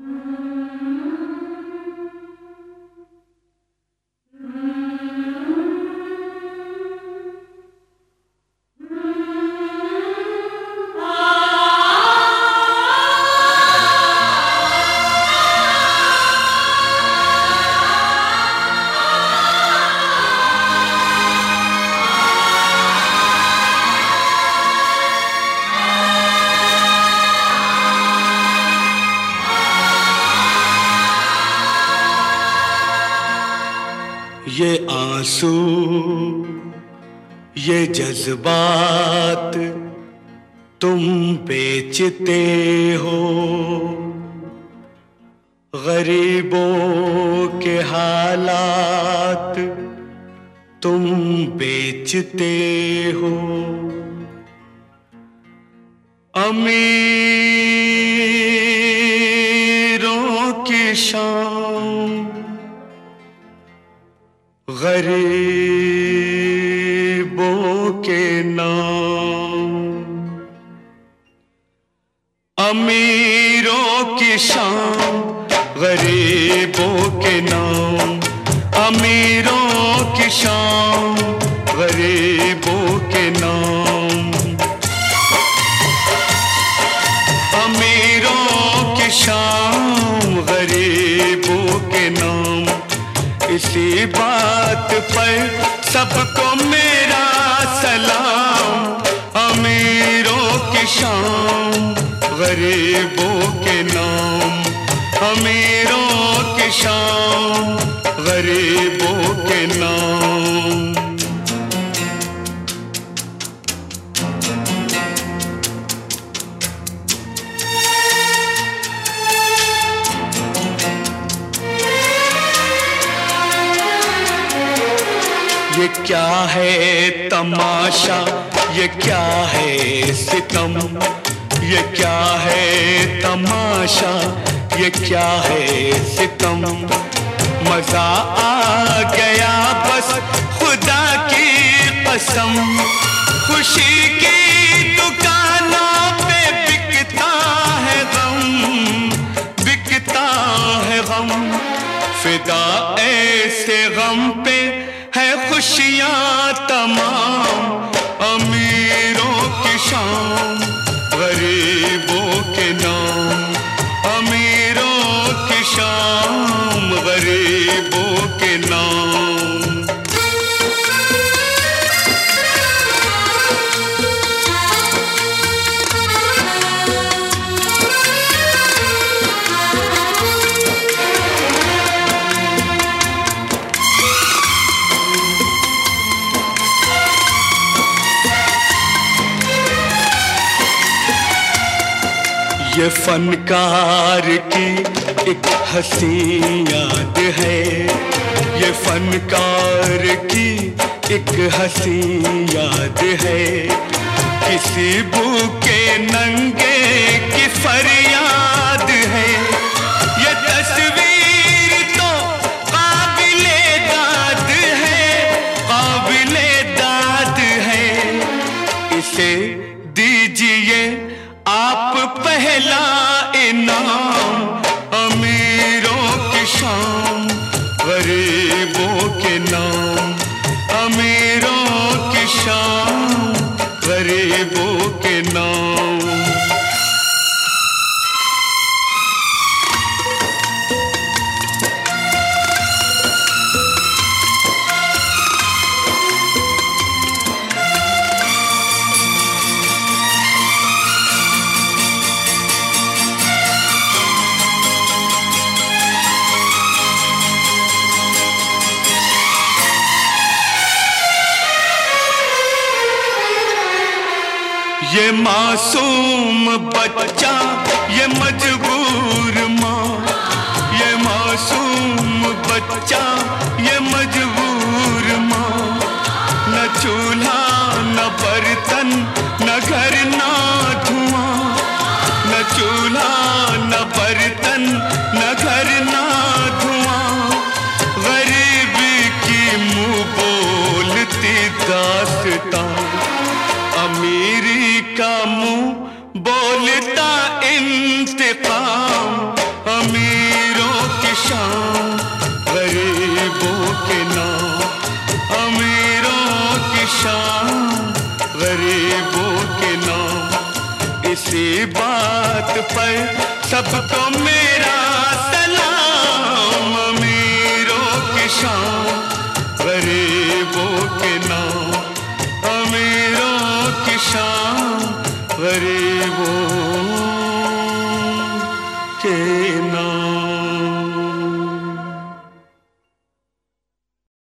Mm-hmm. ये आँसू, ये जज्बात तुम बेचते हो। गरीबों के हालात तुम बेचते हो। अमीरों की शान गरीबों के नाम, अमीरों की शान, गरीबों के नाम, अमीरों की शान, गरीबों के नाम। अमीरों की शान, गरीबों के नाम। इसी बात पर सबको मेरा सलाम। अमीरों की शाम, गरीबों के नाम। अमीरों की शाम, गरीबों के नाम। ये क्या है तमाशा? ये क्या है सितम? ये क्या है तमाशा? ये क्या है सितम? मज़ा आ गया बस खुदा की कसम। खुशी की खुशियाँ तमाम ये फनकार की एक हसी याद है। ये फनकार की एक हसी याद है। किसी भूखे नंगे की फरियाद है। ये तस्वीर तो काबिले दाद है, काबिले दाद है। इसे दीजिए आप पहला इनाम, अमीरों की शाम गरीबों के नाम। अमीरों की शाम गरीबों के नाम। ये मासूम बच्चा, ये मजबूर माँ। ये मासूम बच्चा, ये मजबूर माँ। न चूल्हा, न बर्तन, न घर, न धुआँ। न चूल्हा, न बर्तन, न घर, न धुआँ। गरीबी की मुँह बोलती दास्तां। का मुँह बोलता इंतकाम, अमीरों की शाम गरीबों के नाम, अमीरों की शाम गरीबों के नाम। इसी बात पर सबको मेरा सलाम, अमीरों की शाम गरीबों के नाम, अमीरों की शाम गरीब